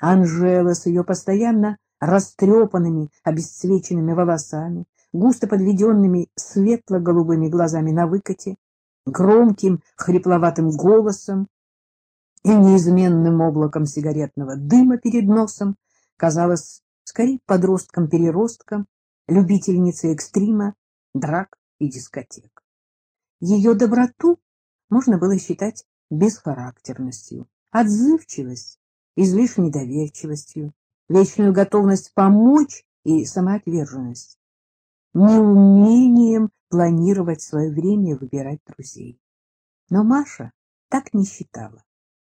Анжела с ее постоянно растрепанными, обесцвеченными волосами, густо подведенными светло-голубыми глазами на выкате, громким хрипловатым голосом и неизменным облаком сигаретного дыма перед носом, казалось скорее подростком-переростком, любительницей экстрима, драк и дискотек. Ее доброту можно было считать бесхарактерностью, отзывчивость излишней доверчивостью, вечную готовность помочь и самоотверженность, неумением планировать свое время и выбирать друзей. Но Маша так не считала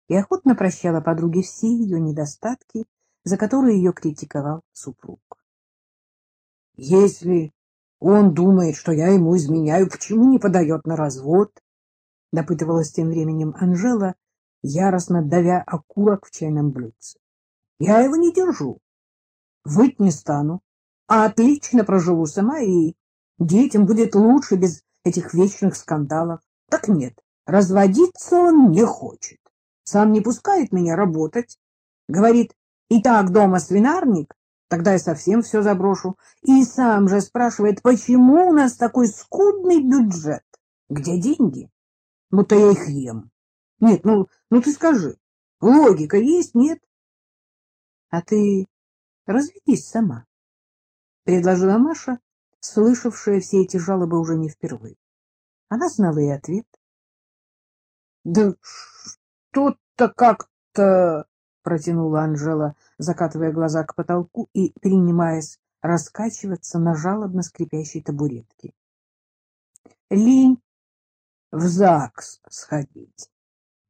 и охотно прощала подруге все ее недостатки, за которые ее критиковал супруг. Если он думает, что я ему изменяю, почему не подает на развод? Допытывалась тем временем Анжела, яростно давя окурок в чайном блюдце. Я его не держу. Выть не стану, а отлично проживу сама, и детям будет лучше без этих вечных скандалов. Так нет, разводиться он не хочет. Сам не пускает меня работать. Говорит, и так дома свинарник, тогда я совсем все заброшу. И сам же спрашивает, почему у нас такой скудный бюджет? Где деньги? Будто я их ем. Нет, ну, ну ты скажи, логика есть, нет? А ты разведись сама, — предложила Маша, слышавшая все эти жалобы уже не впервые. Она знала и ответ. — Да что-то как-то, — протянула Анжела, закатывая глаза к потолку и принимаясь раскачиваться на жалобно скрипящей табуретке. — Лень в ЗАГС сходить, —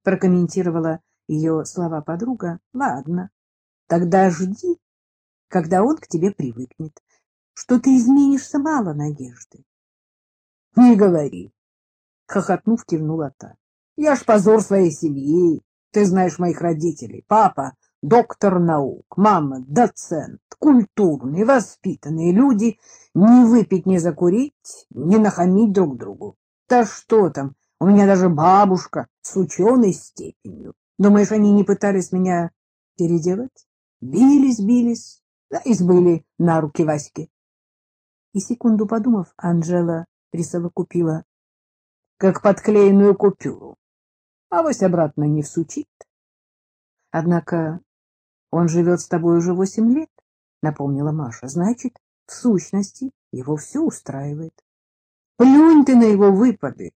прокомментировала ее слова подруга. — Ладно, тогда жди, когда он к тебе привыкнет, что ты изменишься мало надежды. — Не говори, — хохотнув, кивнула та. — Я ж позор своей семьи. Ты знаешь моих родителей. Папа — доктор наук, мама — доцент, культурные, воспитанные люди. Не выпить, не закурить, не нахамить друг другу. Да что там, у меня даже бабушка с ученой степенью. Думаешь, они не пытались меня переделать? Бились, бились, да и сбыли на руки Васьки. И секунду подумав, Анжела присовокупила, как подклеенную купюру. А вось обратно не всучит. Однако он живет с тобой уже восемь лет, напомнила Маша. Значит, в сущности, его все устраивает. Плюнь ты на его выпады.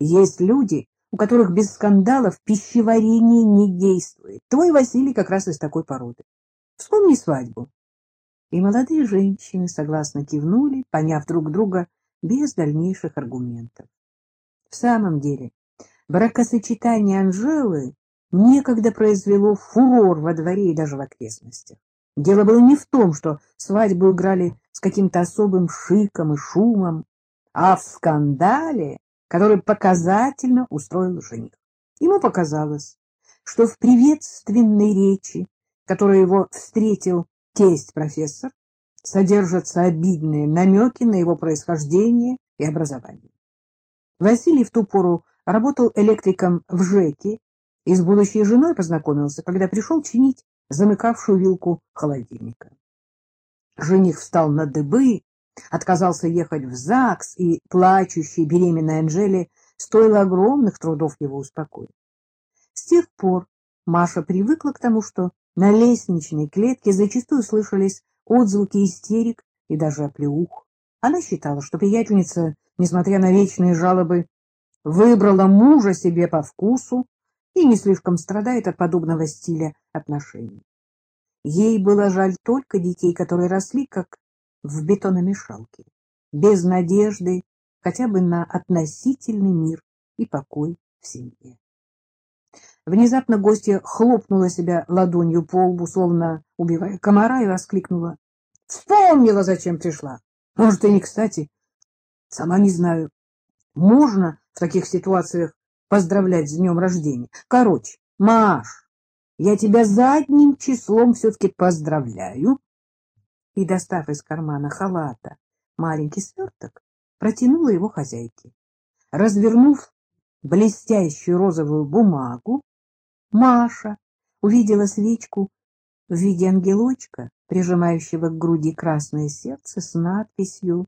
Есть люди, у которых без скандалов пищеварение не действует. Твой Василий как раз из такой породы. Вспомни свадьбу. И молодые женщины согласно кивнули, поняв друг друга без дальнейших аргументов. В самом деле, бракосочетание Анжелы некогда произвело фурор во дворе и даже в окрестностях. Дело было не в том, что свадьбу играли с каким-то особым шиком и шумом, а в скандале, который показательно устроил жених. Ему показалось, что в приветственной речи, которой его встретил тесть профессор, содержатся обидные намеки на его происхождение и образование. Василий в ту пору работал электриком в ЖЭКе и с будущей женой познакомился, когда пришел чинить замыкавшую вилку холодильника. Жених встал на дыбы, отказался ехать в ЗАГС, и плачущей беременной Анжеле стоило огромных трудов его успокоить. С тех пор Маша привыкла к тому, что на лестничной клетке зачастую слышались отзвуки истерик и даже оплеух. Она считала, что приятельница, несмотря на вечные жалобы, выбрала мужа себе по вкусу и не слишком страдает от подобного стиля отношений. Ей было жаль только детей, которые росли как в бетономешалке, без надежды хотя бы на относительный мир и покой в семье. Внезапно гостья хлопнула себя ладонью по лбу, словно убивая комара, и воскликнула. — Вспомнила, зачем пришла. Может, и не кстати. Сама не знаю. Можно в таких ситуациях поздравлять с днем рождения? Короче, Маш, я тебя задним числом все-таки поздравляю. И, достав из кармана халата маленький сверток, протянула его хозяйке. Развернув блестящую розовую бумагу, Маша увидела свечку в виде ангелочка, прижимающего к груди красное сердце с надписью